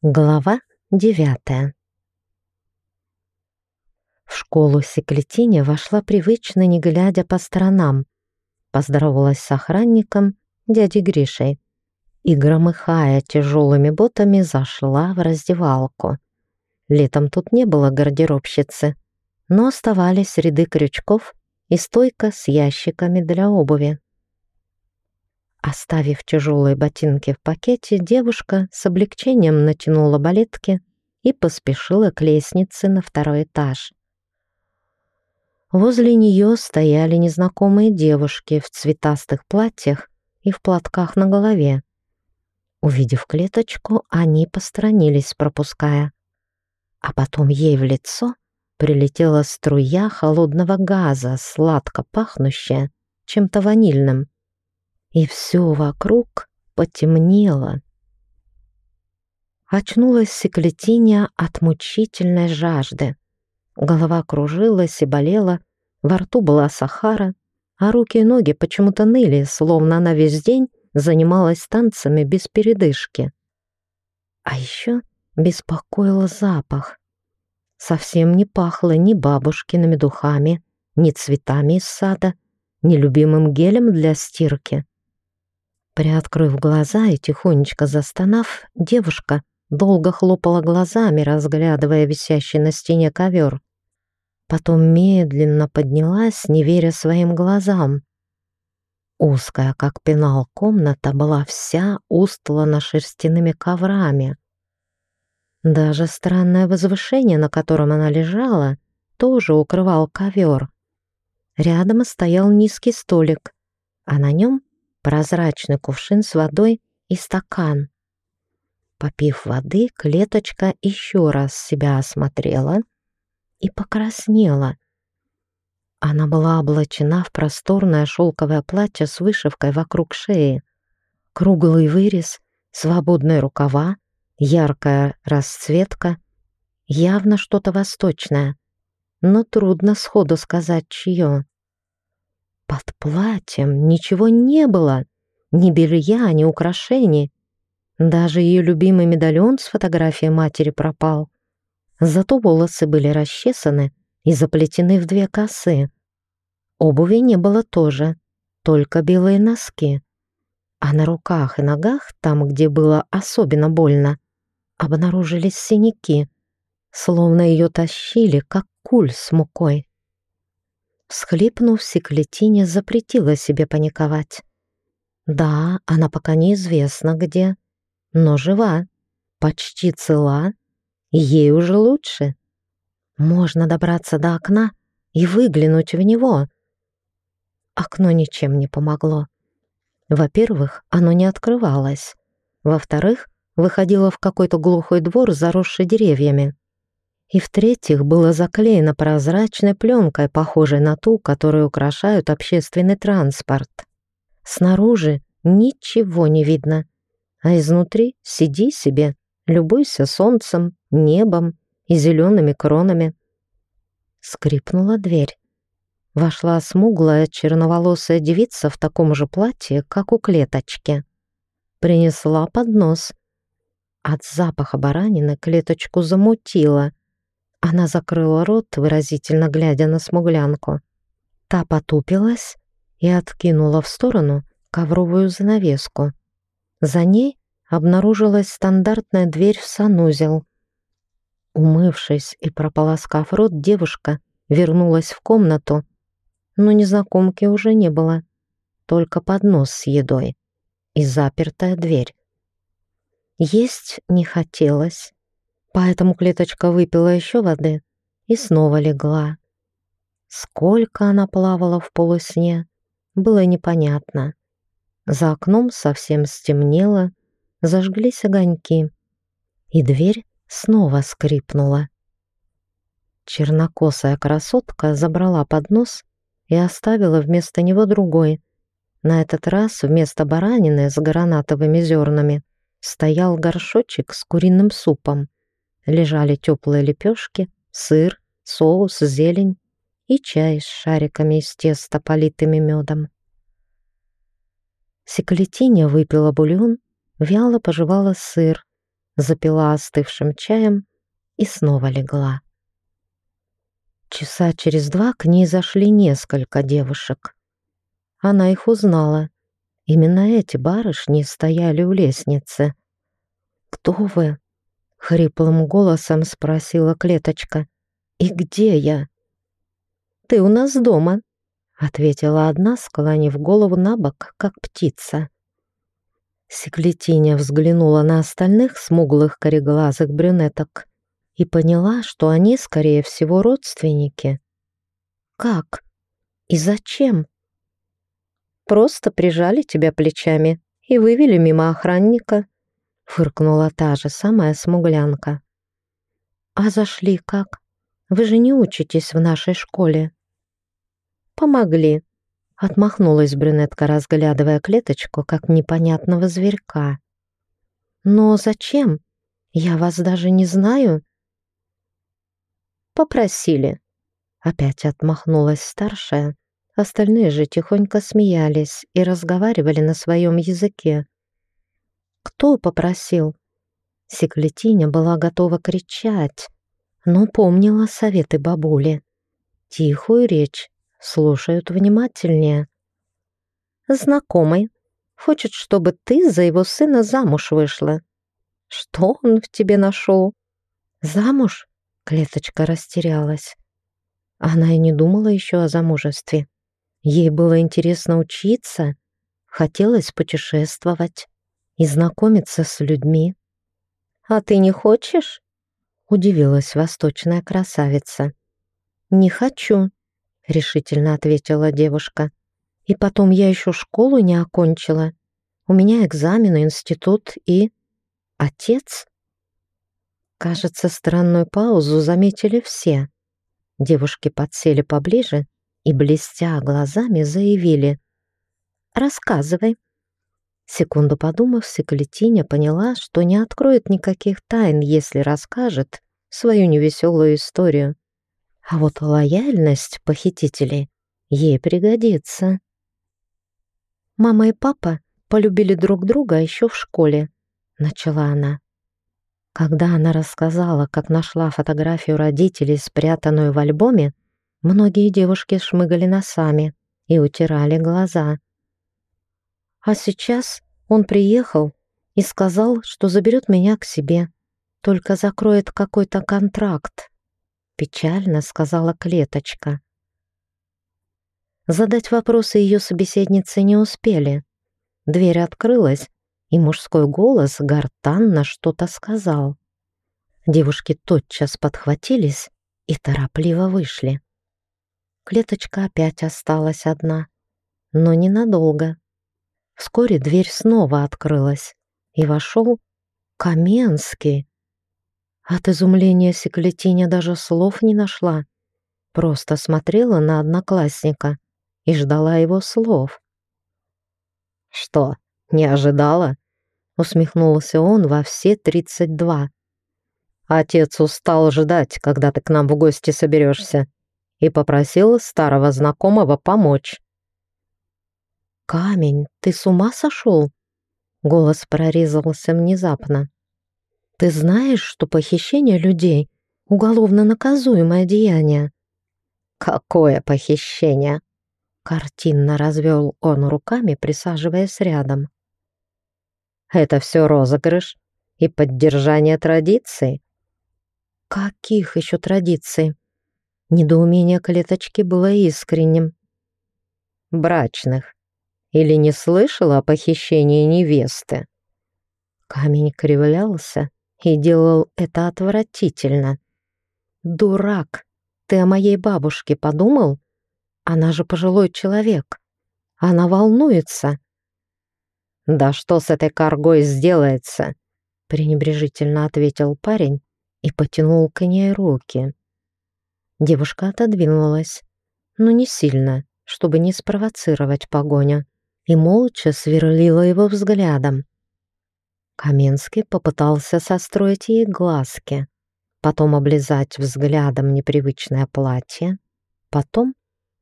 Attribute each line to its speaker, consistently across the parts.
Speaker 1: Глава девятая В школу Секлетиня вошла привычно, не глядя по сторонам. Поздоровалась с охранником, дядей Гришей, и, громыхая тяжелыми ботами, зашла в раздевалку. Летом тут не было гардеробщицы, но оставались ряды крючков и стойка с ящиками для обуви. Оставив тяжелые ботинки в пакете, девушка с облегчением натянула балетки и поспешила к лестнице на второй этаж. Возле нее стояли незнакомые девушки в цветастых платьях и в платках на голове. Увидев клеточку, они посторонились, пропуская. А потом ей в лицо прилетела струя холодного газа, сладко пахнущая чем-то ванильным и все вокруг потемнело. Очнулась Секлетиния от мучительной жажды. Голова кружилась и болела, во рту была сахара, а руки и ноги почему-то ныли, словно она весь день занималась танцами без передышки. А еще беспокоил запах. Совсем не пахло ни бабушкиными духами, ни цветами из сада, ни любимым гелем для стирки. Приоткрыв глаза и тихонечко застонав, девушка долго хлопала глазами, разглядывая висящий на стене ковер. Потом медленно поднялась, не веря своим глазам. Узкая, как пенал, комната была вся устлана шерстяными коврами. Даже странное возвышение, на котором она лежала, тоже укрывал ковер. Рядом стоял низкий столик, а на нем прозрачный кувшин с водой и стакан. Попив воды, клеточка еще раз себя осмотрела и покраснела. Она была облачена в просторное шелковое платье с вышивкой вокруг шеи, круглый вырез, свободные рукава, яркая расцветка, явно что-то восточное, но трудно сходу сказать, чье. Под платьем ничего не было, ни белья, ни украшений. Даже ее любимый медальон с фотографией матери пропал. Зато волосы были расчесаны и заплетены в две косы. Обуви не было тоже, только белые носки. А на руках и ногах, там, где было особенно больно, обнаружились синяки, словно ее тащили, как куль с мукой. Всхлипнув, Секлетине запретила себе паниковать. Да, она пока неизвестна где, но жива, почти цела, и ей уже лучше. Можно добраться до окна и выглянуть в него. Окно ничем не помогло. Во-первых, оно не открывалось. Во-вторых, выходило в какой-то глухой двор, заросший деревьями и в-третьих, было заклеено прозрачной пленкой, похожей на ту, которую украшают общественный транспорт. Снаружи ничего не видно, а изнутри сиди себе, любуйся солнцем, небом и зелеными кронами. Скрипнула дверь. Вошла смуглая черноволосая девица в таком же платье, как у клеточки. Принесла поднос. От запаха баранины клеточку замутила, она закрыла рот, выразительно глядя на смуглянку. Та потупилась и откинула в сторону ковровую занавеску. За ней обнаружилась стандартная дверь в санузел. Умывшись и прополоскав рот, девушка вернулась в комнату, но незнакомки уже не было, только поднос с едой и запертая дверь. Есть не хотелось, Поэтому клеточка выпила еще воды и снова легла. Сколько она плавала в полусне, было непонятно. За окном совсем стемнело, зажглись огоньки, и дверь снова скрипнула. Чернокосая красотка забрала поднос и оставила вместо него другой. На этот раз вместо баранины с гранатовыми зернами стоял горшочек с куриным супом лежали теплые лепешки, сыр, соус, зелень и чай с шариками из теста, политыми медом. Секлетиня выпила бульон, вяло пожевала сыр, запила остывшим чаем и снова легла. Часа через два к ней зашли несколько девушек. Она их узнала. Именно эти барышни стояли у лестницы. «Кто вы?» — хриплым голосом спросила клеточка. «И где я?» «Ты у нас дома», — ответила одна, склонив голову на бок, как птица. Секлетиня взглянула на остальных смуглых кореглазых брюнеток и поняла, что они, скорее всего, родственники. «Как? И зачем?» «Просто прижали тебя плечами и вывели мимо охранника», — фыркнула та же самая смуглянка. «А зашли как? Вы же не учитесь в нашей школе». «Помогли», Отмахнулась брюнетка, разглядывая клеточку, как непонятного зверька. «Но зачем? Я вас даже не знаю». «Попросили». Опять отмахнулась старшая. Остальные же тихонько смеялись и разговаривали на своем языке. «Кто попросил?» Секлетиня была готова кричать, но помнила советы бабули. Тихую речь слушают внимательнее. Знакомый хочет, чтобы ты за его сына замуж вышла. Что он в тебе нашел? Замуж? Клеточка растерялась. Она и не думала еще о замужестве. Ей было интересно учиться, хотелось путешествовать и знакомиться с людьми. «А ты не хочешь?» — удивилась восточная красавица. «Не хочу», — решительно ответила девушка. «И потом я еще школу не окончила. У меня экзамены, институт и... отец?» Кажется, странную паузу заметили все. Девушки подсели поближе и, блестя глазами, заявили. «Рассказывай». Секунду подумав, Секлетиня поняла, что не откроет никаких тайн, если расскажет свою невеселую историю. А вот лояльность похитителей ей пригодится. «Мама и папа полюбили друг друга еще в школе», — начала она. Когда она рассказала, как нашла фотографию родителей, спрятанную в альбоме, многие девушки шмыгали носами и утирали глаза. А сейчас он приехал и сказал, что заберет меня к себе, только закроет какой-то контракт печально сказала клеточка. Задать вопросы ее собеседницы не успели. Дверь открылась, и мужской голос гортанно что-то сказал. Девушки тотчас подхватились и торопливо вышли. Клеточка опять осталась одна, но ненадолго. Вскоре дверь снова открылась, и вошел Каменский от изумления Секлетиня даже слов не нашла. Просто смотрела на одноклассника и ждала его слов. «Что, не ожидала?» — усмехнулся он во все тридцать два. «Отец устал ждать, когда ты к нам в гости соберешься, и попросил старого знакомого помочь». «Камень, ты с ума сошел?» Голос прорезался внезапно. Ты знаешь, что похищение людей — уголовно наказуемое деяние?» «Какое похищение?» Картинно развел он руками, присаживаясь рядом. «Это все розыгрыш и поддержание традиций». «Каких еще традиций?» Недоумение клеточки было искренним. «Брачных. Или не слышала о похищении невесты?» Камень кривлялся, и делал это отвратительно. «Дурак! Ты о моей бабушке подумал? Она же пожилой человек. Она волнуется». «Да что с этой коргой сделается?» пренебрежительно ответил парень и потянул к ней руки. Девушка отодвинулась, но не сильно, чтобы не спровоцировать погоню, и молча сверлила его взглядом. Каменский попытался состроить ей глазки, потом облизать взглядом непривычное платье, потом,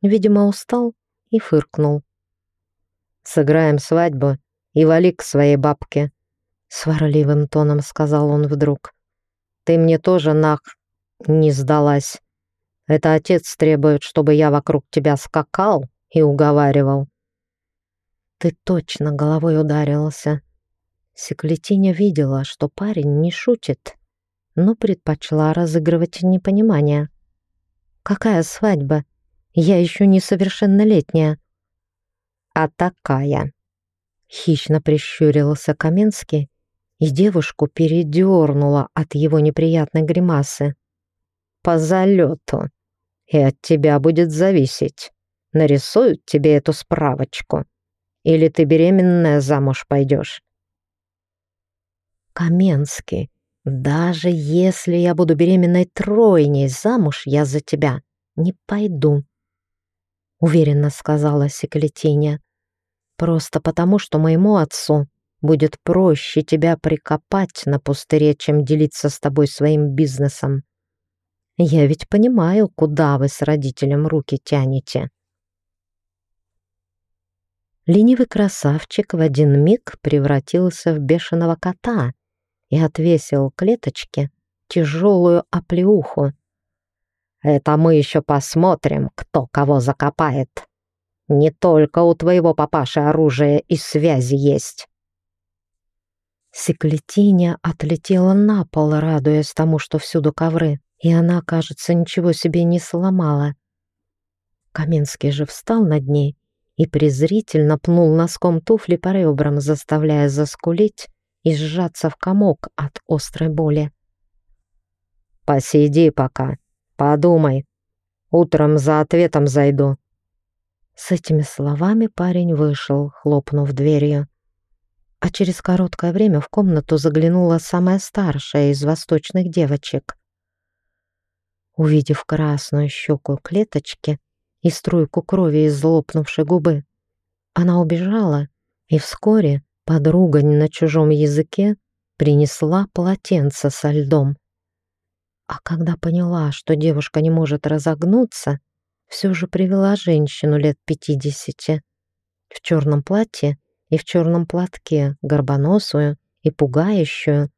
Speaker 1: видимо, устал и фыркнул. «Сыграем свадьбу и вали к своей бабке. — сварливым тоном сказал он вдруг. «Ты мне тоже нах не сдалась. Это отец требует, чтобы я вокруг тебя скакал и уговаривал». «Ты точно головой ударился». Секлетиня видела, что парень не шутит, но предпочла разыгрывать непонимание. «Какая свадьба? Я еще несовершеннолетняя». «А такая», — хищно прищурился Каменский и девушку передернула от его неприятной гримасы. «По залету. И от тебя будет зависеть, нарисуют тебе эту справочку, или ты беременная замуж пойдешь». «Каменский, даже если я буду беременной тройней замуж, я за тебя не пойду», — уверенно сказала Секлетиня. «Просто потому, что моему отцу будет проще тебя прикопать на пустыре, чем делиться с тобой своим бизнесом. Я ведь понимаю, куда вы с родителем руки тянете. Ленивый красавчик в один миг превратился в бешеного кота и отвесил клеточке тяжелую оплеуху. «Это мы еще посмотрим, кто кого закопает. Не только у твоего папаши оружие и связи есть». Секлетиня отлетела на пол, радуясь тому, что всюду ковры, и она, кажется, ничего себе не сломала. Каменский же встал над ней и презрительно пнул носком туфли по ребрам, заставляя заскулить и сжаться в комок от острой боли. «Посиди пока, подумай. Утром за ответом зайду». С этими словами парень вышел, хлопнув дверью а через короткое время в комнату заглянула самая старшая из восточных девочек. Увидев красную щеку клеточки и струйку крови из лопнувшей губы, она убежала и вскоре подруга на чужом языке принесла полотенце со льдом. А когда поняла, что девушка не может разогнуться, все же привела женщину лет пятидесяти в черном платье и в черном платке, горбоносую и пугающую.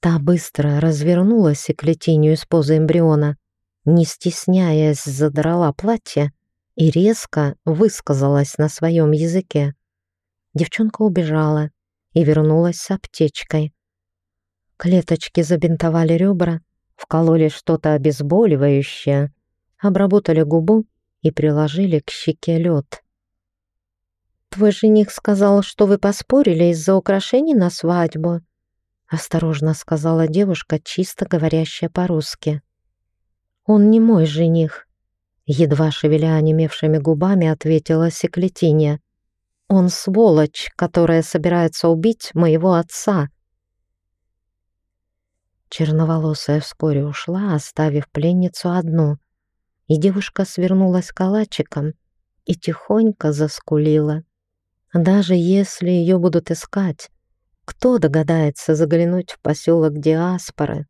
Speaker 1: Та быстро развернулась и к летению из позы эмбриона, не стесняясь, задрала платье и резко высказалась на своем языке. Девчонка убежала и вернулась с аптечкой. Клеточки забинтовали ребра, вкололи что-то обезболивающее, обработали губу и приложили к щеке лед. «Твой жених сказал, что вы поспорили из-за украшений на свадьбу», осторожно сказала девушка, чисто говорящая по-русски. «Он не мой жених», едва шевеля онемевшими губами, ответила Секлетиня. «Он сволочь, которая собирается убить моего отца». Черноволосая вскоре ушла, оставив пленницу одну, и девушка свернулась калачиком и тихонько заскулила. Даже если ее будут искать, кто догадается заглянуть в поселок Диаспоры